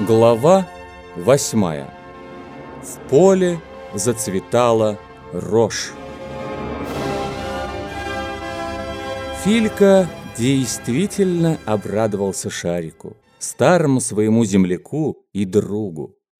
Глава восьмая. В поле зацветала рожь. Филька действительно обрадовался Шарику, старому своему земляку и другу.